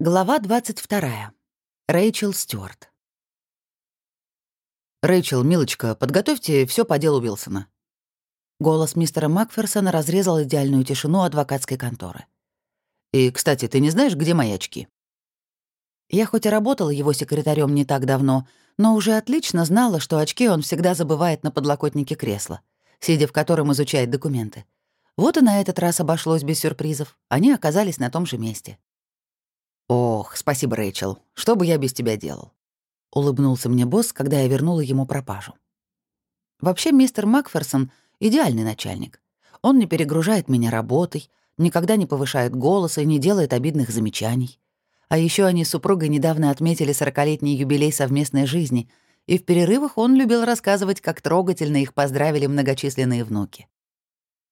Глава 22. Рэйчел Стюарт. «Рэйчел, милочка, подготовьте все по делу Уилсона». Голос мистера Макферсона разрезал идеальную тишину адвокатской конторы. «И, кстати, ты не знаешь, где мои очки?» Я хоть и работала его секретарем не так давно, но уже отлично знала, что очки он всегда забывает на подлокотнике кресла, сидя в котором изучает документы. Вот и на этот раз обошлось без сюрпризов. Они оказались на том же месте. «Ох, спасибо, Рэйчел. Что бы я без тебя делал?» — улыбнулся мне босс, когда я вернула ему пропажу. Вообще, мистер Макферсон — идеальный начальник. Он не перегружает меня работой, никогда не повышает голос и не делает обидных замечаний. А еще они с супругой недавно отметили сорокалетний юбилей совместной жизни, и в перерывах он любил рассказывать, как трогательно их поздравили многочисленные внуки.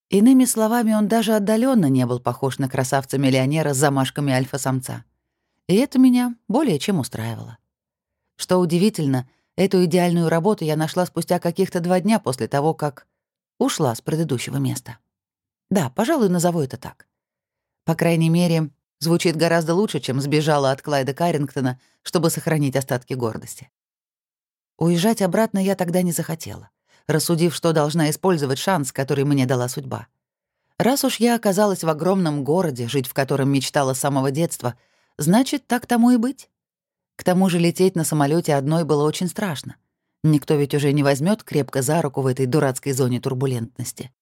Иными словами, он даже отдаленно не был похож на красавца-миллионера с замашками альфа-самца. И это меня более чем устраивало. Что удивительно, эту идеальную работу я нашла спустя каких-то два дня после того, как ушла с предыдущего места. Да, пожалуй, назову это так. По крайней мере, звучит гораздо лучше, чем сбежала от Клайда Каррингтона, чтобы сохранить остатки гордости. Уезжать обратно я тогда не захотела, рассудив, что должна использовать шанс, который мне дала судьба. Раз уж я оказалась в огромном городе, жить в котором мечтала с самого детства — Значит, так тому и быть. К тому же лететь на самолете одной было очень страшно. Никто ведь уже не возьмет крепко за руку в этой дурацкой зоне турбулентности.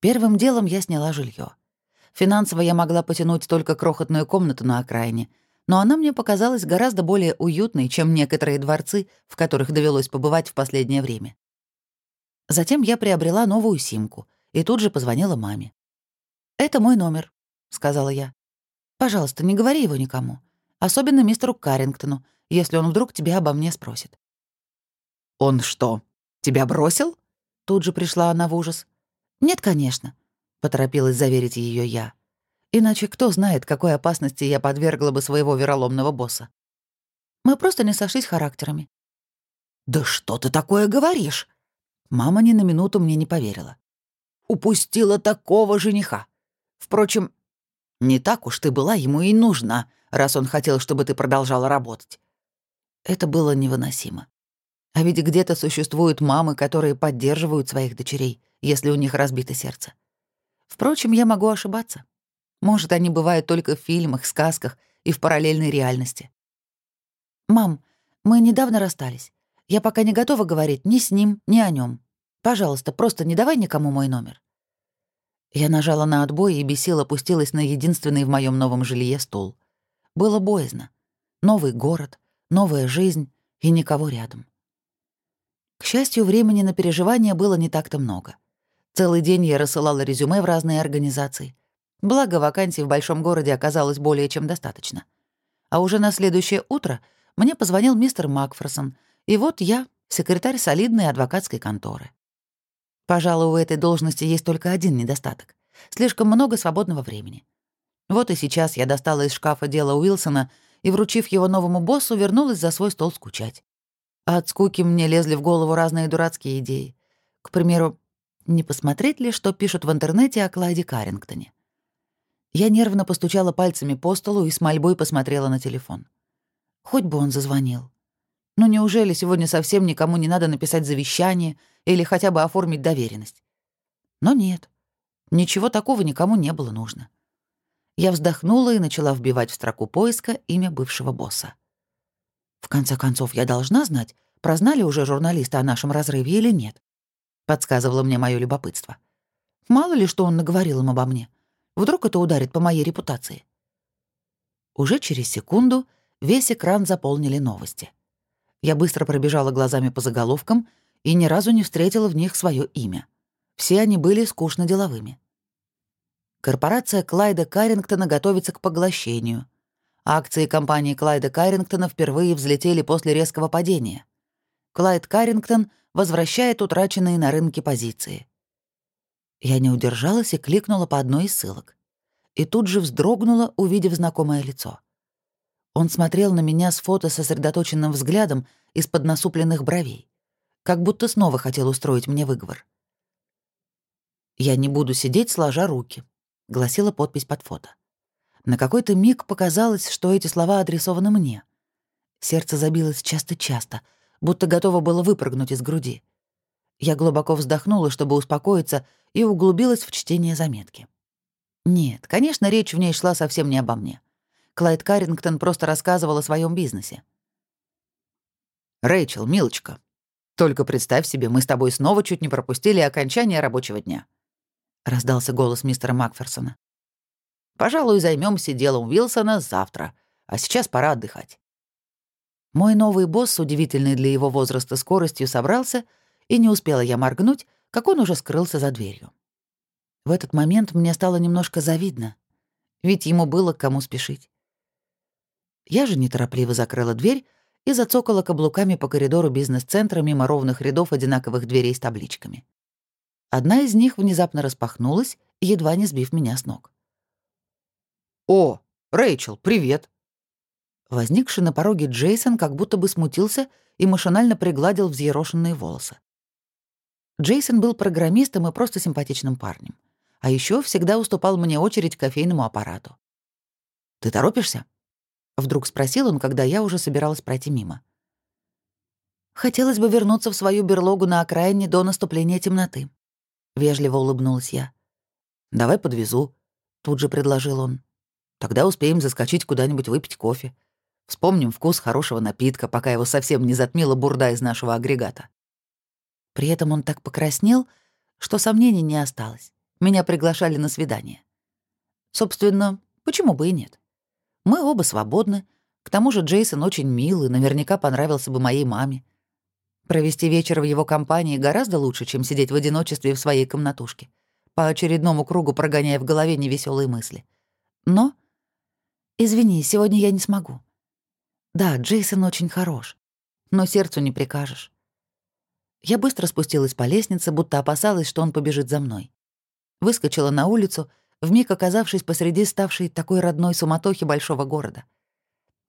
Первым делом я сняла жилье. Финансово я могла потянуть только крохотную комнату на окраине, но она мне показалась гораздо более уютной, чем некоторые дворцы, в которых довелось побывать в последнее время. Затем я приобрела новую симку и тут же позвонила маме. «Это мой номер», — сказала я. Пожалуйста, не говори его никому. Особенно мистеру Каррингтону, если он вдруг тебя обо мне спросит». «Он что, тебя бросил?» Тут же пришла она в ужас. «Нет, конечно», — поторопилась заверить ее я. «Иначе кто знает, какой опасности я подвергла бы своего вероломного босса. Мы просто не сошлись характерами». «Да что ты такое говоришь?» Мама ни на минуту мне не поверила. «Упустила такого жениха. Впрочем, не так уж ты была ему и нужна, раз он хотел, чтобы ты продолжала работать. Это было невыносимо. А ведь где-то существуют мамы, которые поддерживают своих дочерей, если у них разбито сердце. Впрочем, я могу ошибаться. Может, они бывают только в фильмах, сказках и в параллельной реальности. «Мам, мы недавно расстались. Я пока не готова говорить ни с ним, ни о нем. Пожалуйста, просто не давай никому мой номер». Я нажала на отбой и бесил опустилась на единственный в моем новом жилье стул. Было боязно. Новый город, новая жизнь и никого рядом. К счастью, времени на переживания было не так-то много. Целый день я рассылала резюме в разные организации. Благо, вакансий в большом городе оказалось более чем достаточно. А уже на следующее утро мне позвонил мистер Макферсон, и вот я, секретарь солидной адвокатской конторы. Пожалуй, у этой должности есть только один недостаток. Слишком много свободного времени. Вот и сейчас я достала из шкафа дело Уилсона и, вручив его новому боссу, вернулась за свой стол скучать. А от скуки мне лезли в голову разные дурацкие идеи. К примеру, не посмотреть ли, что пишут в интернете о Клайде Каррингтоне? Я нервно постучала пальцами по столу и с мольбой посмотрела на телефон. Хоть бы он зазвонил. Ну неужели сегодня совсем никому не надо написать завещание или хотя бы оформить доверенность? Но нет. Ничего такого никому не было нужно. Я вздохнула и начала вбивать в строку поиска имя бывшего босса. В конце концов, я должна знать, прознали уже журналисты о нашем разрыве или нет. Подсказывало мне мое любопытство. Мало ли, что он наговорил им обо мне. Вдруг это ударит по моей репутации. Уже через секунду весь экран заполнили новости. Я быстро пробежала глазами по заголовкам и ни разу не встретила в них свое имя. Все они были скучно деловыми. Корпорация Клайда Каррингтона готовится к поглощению. Акции компании Клайда Каррингтона впервые взлетели после резкого падения. Клайд Каррингтон возвращает утраченные на рынке позиции. Я не удержалась и кликнула по одной из ссылок. И тут же вздрогнула, увидев знакомое лицо. Он смотрел на меня с фото сосредоточенным взглядом из-под насупленных бровей, как будто снова хотел устроить мне выговор. «Я не буду сидеть, сложа руки», — гласила подпись под фото. На какой-то миг показалось, что эти слова адресованы мне. Сердце забилось часто-часто, будто готово было выпрыгнуть из груди. Я глубоко вздохнула, чтобы успокоиться, и углубилась в чтение заметки. Нет, конечно, речь в ней шла совсем не обо мне. Клайд Каррингтон просто рассказывал о своем бизнесе. «Рэйчел, милочка, только представь себе, мы с тобой снова чуть не пропустили окончание рабочего дня», — раздался голос мистера Макферсона. Пожалуй, займемся делом Уилсона завтра, а сейчас пора отдыхать. Мой новый босс с удивительной для его возраста скоростью собрался, и не успела я моргнуть, как он уже скрылся за дверью. В этот момент мне стало немножко завидно, ведь ему было к кому спешить. Я же неторопливо закрыла дверь и зацокала каблуками по коридору бизнес-центра мимо ровных рядов одинаковых дверей с табличками. Одна из них внезапно распахнулась, едва не сбив меня с ног. «О, Рэйчел, привет!» Возникший на пороге Джейсон как будто бы смутился и машинально пригладил взъерошенные волосы. Джейсон был программистом и просто симпатичным парнем. А еще всегда уступал мне очередь к кофейному аппарату. «Ты торопишься?» — вдруг спросил он, когда я уже собиралась пройти мимо. «Хотелось бы вернуться в свою берлогу на окраине до наступления темноты», — вежливо улыбнулась я. «Давай подвезу», — тут же предложил он. Тогда успеем заскочить куда-нибудь выпить кофе. Вспомним вкус хорошего напитка, пока его совсем не затмила бурда из нашего агрегата. При этом он так покраснел, что сомнений не осталось. Меня приглашали на свидание. Собственно, почему бы и нет? Мы оба свободны. К тому же Джейсон очень милый, наверняка понравился бы моей маме. Провести вечер в его компании гораздо лучше, чем сидеть в одиночестве в своей комнатушке, по очередному кругу прогоняя в голове невеселые мысли. Но «Извини, сегодня я не смогу». Да, Джейсон очень хорош, но сердцу не прикажешь. Я быстро спустилась по лестнице, будто опасалась, что он побежит за мной. Выскочила на улицу, вмиг оказавшись посреди ставшей такой родной суматохи большого города.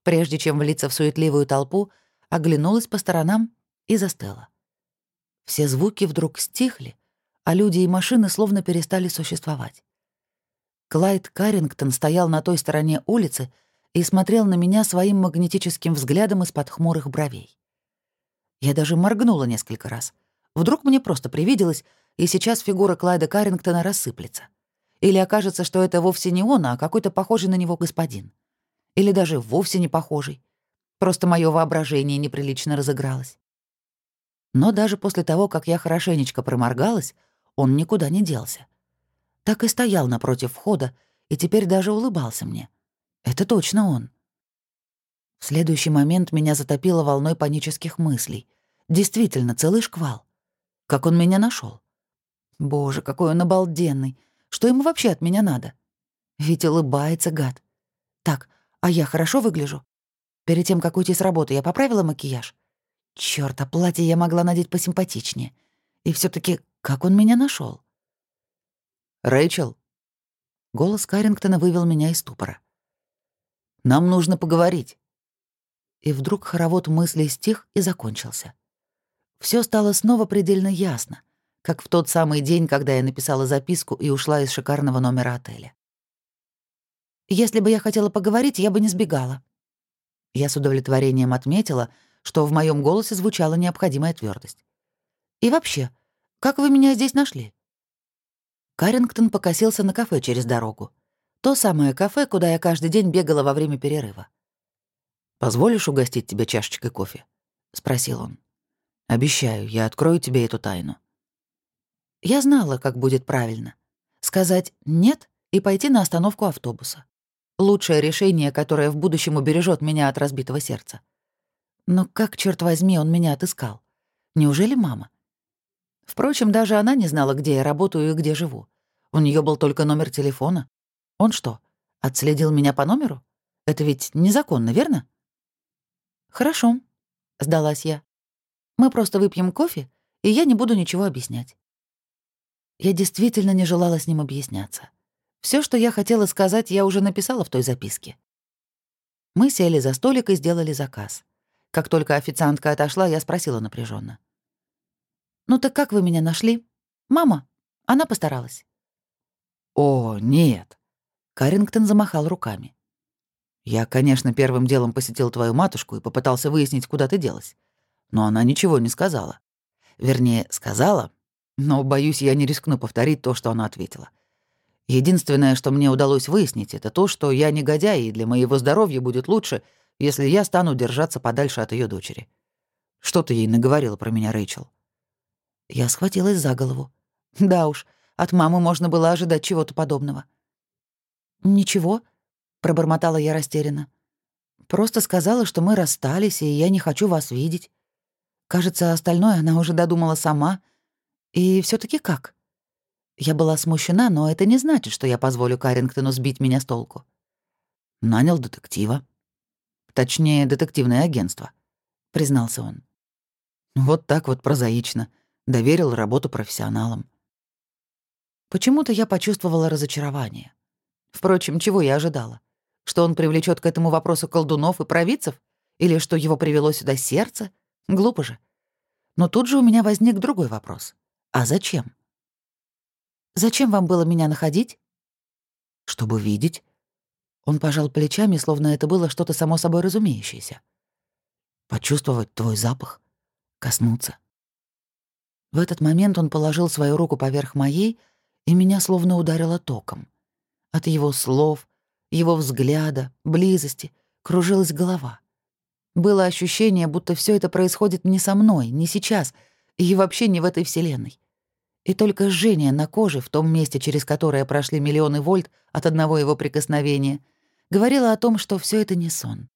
Прежде чем влиться в суетливую толпу, оглянулась по сторонам и застыла. Все звуки вдруг стихли, а люди и машины словно перестали существовать. Клайд Каррингтон стоял на той стороне улицы и смотрел на меня своим магнетическим взглядом из-под хмурых бровей. Я даже моргнула несколько раз. Вдруг мне просто привиделось, и сейчас фигура Клайда Каррингтона рассыплется. Или окажется, что это вовсе не он, а какой-то похожий на него господин. Или даже вовсе не похожий. Просто мое воображение неприлично разыгралось. Но даже после того, как я хорошенечко проморгалась, он никуда не делся так и стоял напротив входа и теперь даже улыбался мне. Это точно он. В следующий момент меня затопило волной панических мыслей. Действительно, целый шквал. Как он меня нашел? Боже, какой он обалденный. Что ему вообще от меня надо? Ведь улыбается, гад. Так, а я хорошо выгляжу? Перед тем, как уйти с работы, я поправила макияж? Чёрт, а платье я могла надеть посимпатичнее. И все таки как он меня нашел? «Рэйчел?» Голос Каррингтона вывел меня из ступора. «Нам нужно поговорить». И вдруг хоровод мыслей стих и закончился. Все стало снова предельно ясно, как в тот самый день, когда я написала записку и ушла из шикарного номера отеля. «Если бы я хотела поговорить, я бы не сбегала». Я с удовлетворением отметила, что в моем голосе звучала необходимая твердость. «И вообще, как вы меня здесь нашли?» Карингтон покосился на кафе через дорогу. То самое кафе, куда я каждый день бегала во время перерыва. «Позволишь угостить тебя чашечкой кофе?» — спросил он. «Обещаю, я открою тебе эту тайну». Я знала, как будет правильно. Сказать «нет» и пойти на остановку автобуса. Лучшее решение, которое в будущем убережет меня от разбитого сердца. Но как, черт возьми, он меня отыскал? Неужели мама? Впрочем, даже она не знала, где я работаю и где живу. У нее был только номер телефона. Он что, отследил меня по номеру? Это ведь незаконно, верно? Хорошо, сдалась я. Мы просто выпьем кофе, и я не буду ничего объяснять. Я действительно не желала с ним объясняться. Все, что я хотела сказать, я уже написала в той записке. Мы сели за столик и сделали заказ. Как только официантка отошла, я спросила напряженно: «Ну так как вы меня нашли? Мама? Она постаралась». «О, нет». Карингтон замахал руками. «Я, конечно, первым делом посетил твою матушку и попытался выяснить, куда ты делась. Но она ничего не сказала. Вернее, сказала, но, боюсь, я не рискну повторить то, что она ответила. Единственное, что мне удалось выяснить, это то, что я негодяй, и для моего здоровья будет лучше, если я стану держаться подальше от ее дочери. Что ты ей наговорила про меня, Рэйчел?» Я схватилась за голову. Да уж, от мамы можно было ожидать чего-то подобного. «Ничего», — пробормотала я растерянно. «Просто сказала, что мы расстались, и я не хочу вас видеть. Кажется, остальное она уже додумала сама. И все таки как?» Я была смущена, но это не значит, что я позволю Карингтону сбить меня с толку. Нанял детектива. Точнее, детективное агентство, признался он. Вот так вот прозаично. Доверил работу профессионалам. Почему-то я почувствовала разочарование. Впрочем, чего я ожидала? Что он привлечет к этому вопросу колдунов и провидцев? Или что его привело сюда сердце? Глупо же. Но тут же у меня возник другой вопрос. А зачем? Зачем вам было меня находить? Чтобы видеть. Он пожал плечами, словно это было что-то само собой разумеющееся. Почувствовать твой запах, коснуться. В этот момент он положил свою руку поверх моей, и меня словно ударило током. От его слов, его взгляда, близости кружилась голова. Было ощущение, будто все это происходит не со мной, не сейчас, и вообще не в этой вселенной. И только жжение на коже, в том месте, через которое прошли миллионы вольт от одного его прикосновения, говорило о том, что все это не сон.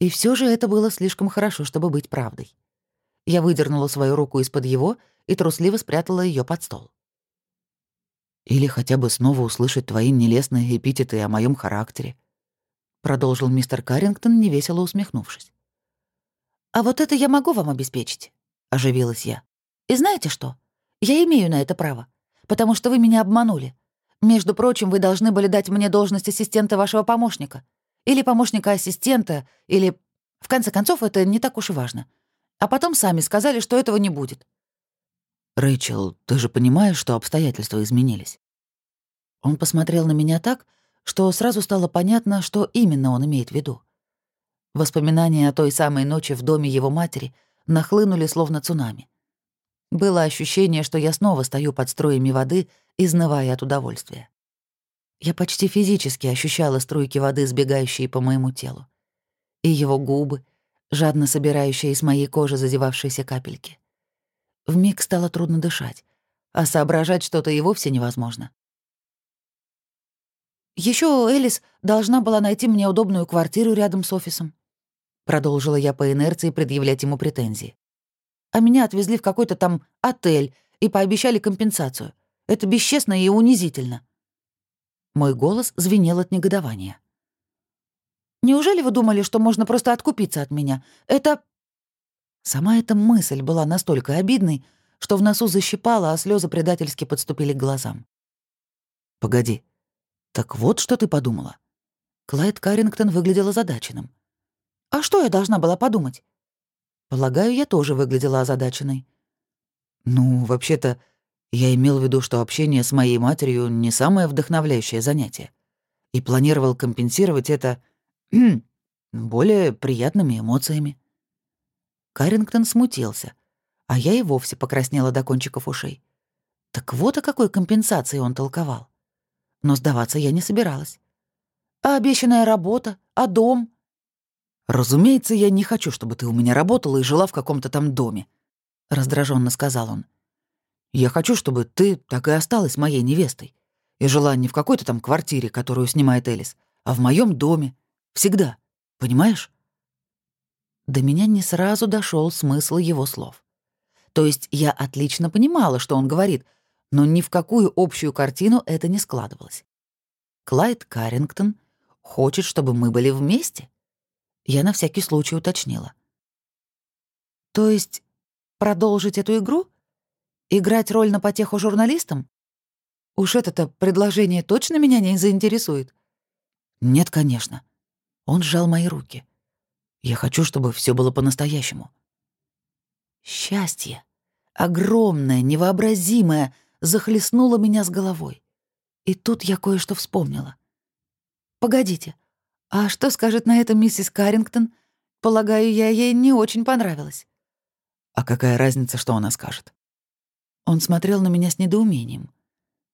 И все же это было слишком хорошо, чтобы быть правдой. Я выдернула свою руку из-под его и трусливо спрятала ее под стол. Или хотя бы снова услышать твои нелестные эпитеты о моем характере», — продолжил мистер Каррингтон, невесело усмехнувшись. «А вот это я могу вам обеспечить», — оживилась я. «И знаете что? Я имею на это право, потому что вы меня обманули. Между прочим, вы должны были дать мне должность ассистента вашего помощника. Или помощника ассистента, или... В конце концов, это не так уж и важно. А потом сами сказали, что этого не будет. «Рэйчел, ты же понимаешь, что обстоятельства изменились?» Он посмотрел на меня так, что сразу стало понятно, что именно он имеет в виду. Воспоминания о той самой ночи в доме его матери нахлынули словно цунами. Было ощущение, что я снова стою под струями воды, изнывая от удовольствия. Я почти физически ощущала струйки воды, сбегающие по моему телу. И его губы, жадно собирающие из моей кожи зазевавшиеся капельки. Вмиг стало трудно дышать, а соображать что-то и вовсе невозможно. Еще Элис должна была найти мне удобную квартиру рядом с офисом. Продолжила я по инерции предъявлять ему претензии. А меня отвезли в какой-то там отель и пообещали компенсацию. Это бесчестно и унизительно. Мой голос звенел от негодования. «Неужели вы думали, что можно просто откупиться от меня? Это...» Сама эта мысль была настолько обидной, что в носу защипала, а слезы предательски подступили к глазам. «Погоди, так вот что ты подумала?» Клайд Каррингтон выглядел озадаченным. «А что я должна была подумать?» Полагаю, я тоже выглядела озадаченной. «Ну, вообще-то, я имел в виду, что общение с моей матерью не самое вдохновляющее занятие, и планировал компенсировать это более приятными эмоциями». Карингтон смутился, а я и вовсе покраснела до кончиков ушей. Так вот о какой компенсации он толковал. Но сдаваться я не собиралась. А обещанная работа? А дом? «Разумеется, я не хочу, чтобы ты у меня работала и жила в каком-то там доме», — раздраженно сказал он. «Я хочу, чтобы ты так и осталась моей невестой и жила не в какой-то там квартире, которую снимает Элис, а в моем доме. Всегда. Понимаешь?» До меня не сразу дошел смысл его слов. То есть я отлично понимала, что он говорит, но ни в какую общую картину это не складывалось. Клайд Каррингтон хочет, чтобы мы были вместе? Я на всякий случай уточнила. То есть продолжить эту игру? Играть роль на потеху журналистам? Уж это-то предложение точно меня не заинтересует? Нет, конечно. Он сжал мои руки. Я хочу, чтобы все было по-настоящему. Счастье, огромное, невообразимое, захлестнуло меня с головой. И тут я кое-что вспомнила. «Погодите, а что скажет на это миссис Каррингтон? Полагаю, я ей не очень понравилась». «А какая разница, что она скажет?» Он смотрел на меня с недоумением.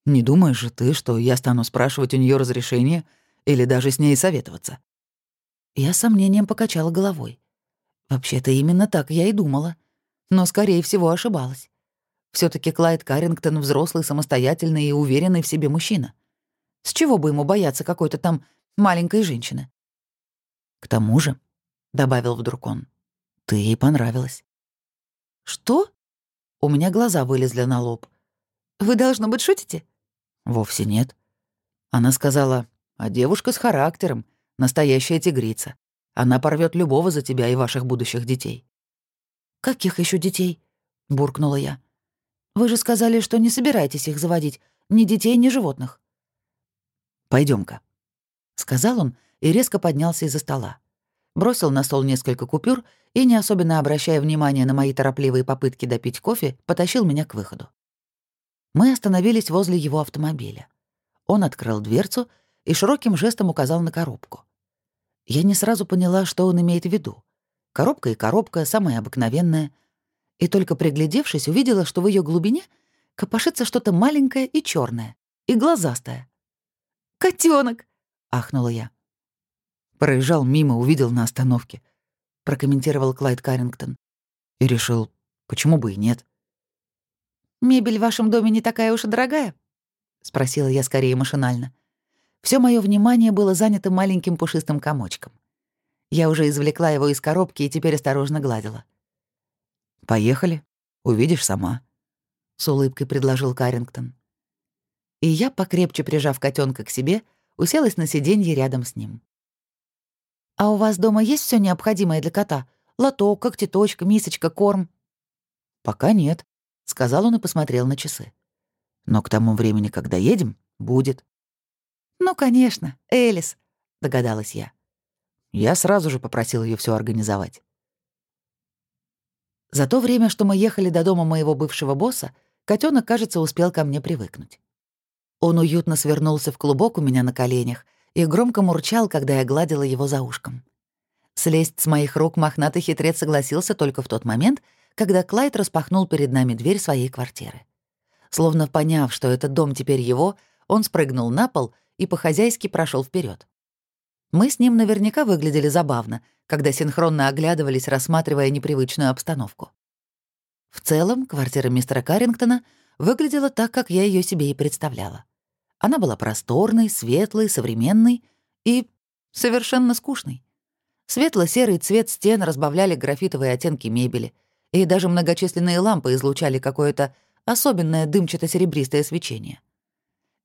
«Не думаешь же ты, что я стану спрашивать у нее разрешение или даже с ней советоваться?» Я с сомнением покачала головой. Вообще-то именно так я и думала. Но, скорее всего, ошибалась. все таки Клайд Каррингтон — взрослый, самостоятельный и уверенный в себе мужчина. С чего бы ему бояться какой-то там маленькой женщины? «К тому же», — добавил вдруг он, — «ты ей понравилась». «Что?» У меня глаза вылезли на лоб. «Вы, должно быть, шутите?» «Вовсе нет». Она сказала, «А девушка с характером, настоящая тигрица. Она порвет любого за тебя и ваших будущих детей». «Каких еще детей?» — буркнула я. «Вы же сказали, что не собираетесь их заводить, ни детей, ни животных». Пойдем-ка», — сказал он и резко поднялся из-за стола. Бросил на стол несколько купюр и, не особенно обращая внимания на мои торопливые попытки допить кофе, потащил меня к выходу. Мы остановились возле его автомобиля. Он открыл дверцу и широким жестом указал на коробку. Я не сразу поняла, что он имеет в виду. Коробка и коробка, самая обыкновенная. И только приглядевшись, увидела, что в ее глубине копошится что-то маленькое и черное, и глазастое. Котенок! Ахнула я. Проезжал мимо, увидел на остановке. Прокомментировал Клайд Каррингтон. И решил, почему бы и нет. «Мебель в вашем доме не такая уж и дорогая?» — спросила я скорее машинально. Все мое внимание было занято маленьким пушистым комочком. Я уже извлекла его из коробки и теперь осторожно гладила. «Поехали, увидишь сама», — с улыбкой предложил Каррингтон. И я, покрепче прижав котенка к себе, уселась на сиденье рядом с ним. «А у вас дома есть все необходимое для кота? Лоток, когтеточка, мисочка, корм?» «Пока нет», — сказал он и посмотрел на часы. «Но к тому времени, когда едем, будет». «Ну, конечно, Элис», — догадалась я. Я сразу же попросил ее все организовать. За то время, что мы ехали до дома моего бывшего босса, котенок, кажется, успел ко мне привыкнуть. Он уютно свернулся в клубок у меня на коленях и громко мурчал, когда я гладила его за ушком. Слезть с моих рук мохнатый хитрец согласился только в тот момент, когда Клайд распахнул перед нами дверь своей квартиры. Словно поняв, что этот дом теперь его, он спрыгнул на пол и по-хозяйски прошел вперед. Мы с ним наверняка выглядели забавно, когда синхронно оглядывались, рассматривая непривычную обстановку. В целом, квартира мистера Каррингтона выглядела так, как я ее себе и представляла. Она была просторной, светлой, современной и совершенно скучной. Светло-серый цвет стен разбавляли графитовые оттенки мебели, и даже многочисленные лампы излучали какое-то особенное дымчато-серебристое свечение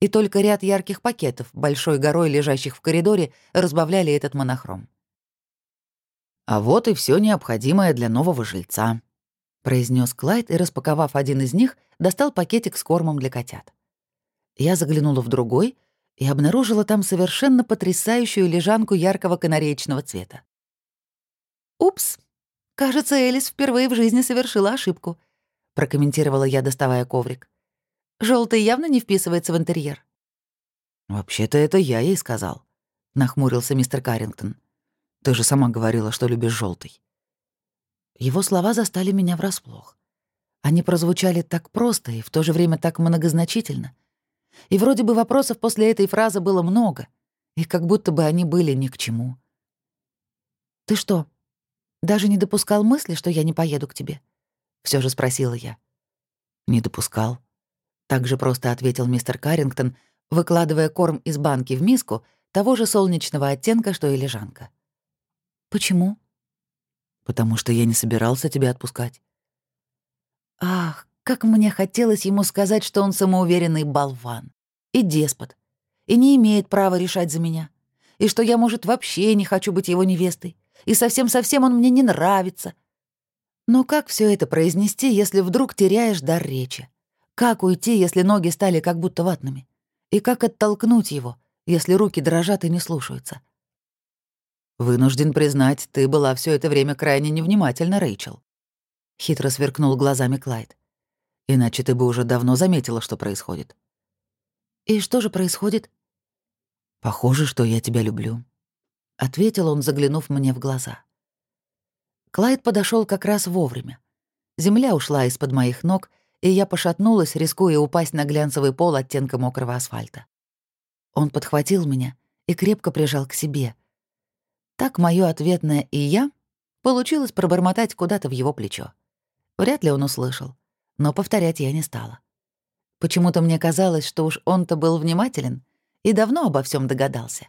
и только ряд ярких пакетов, большой горой лежащих в коридоре, разбавляли этот монохром. «А вот и все необходимое для нового жильца», — произнес Клайд и, распаковав один из них, достал пакетик с кормом для котят. Я заглянула в другой и обнаружила там совершенно потрясающую лежанку яркого канареечного цвета. «Упс, кажется, Элис впервые в жизни совершила ошибку», — прокомментировала я, доставая коврик. Желтый явно не вписывается в интерьер. «Вообще-то это я ей сказал», — нахмурился мистер Каррингтон. «Ты же сама говорила, что любишь желтый. Его слова застали меня врасплох. Они прозвучали так просто и в то же время так многозначительно. И вроде бы вопросов после этой фразы было много, и как будто бы они были ни к чему. «Ты что, даже не допускал мысли, что я не поеду к тебе?» — все же спросила я. «Не допускал», так же просто ответил мистер Каррингтон, выкладывая корм из банки в миску того же солнечного оттенка, что и лежанка. «Почему?» «Потому что я не собирался тебя отпускать». Ах, как мне хотелось ему сказать, что он самоуверенный болван и деспот, и не имеет права решать за меня, и что я, может, вообще не хочу быть его невестой, и совсем-совсем он мне не нравится. Но как все это произнести, если вдруг теряешь дар речи? Как уйти, если ноги стали как будто ватными? И как оттолкнуть его, если руки дрожат и не слушаются? «Вынужден признать, ты была все это время крайне невнимательна, Рэйчел», — хитро сверкнул глазами Клайд. «Иначе ты бы уже давно заметила, что происходит». «И что же происходит?» «Похоже, что я тебя люблю», — ответил он, заглянув мне в глаза. Клайд подошел как раз вовремя. Земля ушла из-под моих ног, и я пошатнулась, рискуя упасть на глянцевый пол оттенка мокрого асфальта. Он подхватил меня и крепко прижал к себе. Так моё ответное «и я» получилось пробормотать куда-то в его плечо. Вряд ли он услышал, но повторять я не стала. Почему-то мне казалось, что уж он-то был внимателен и давно обо всем догадался.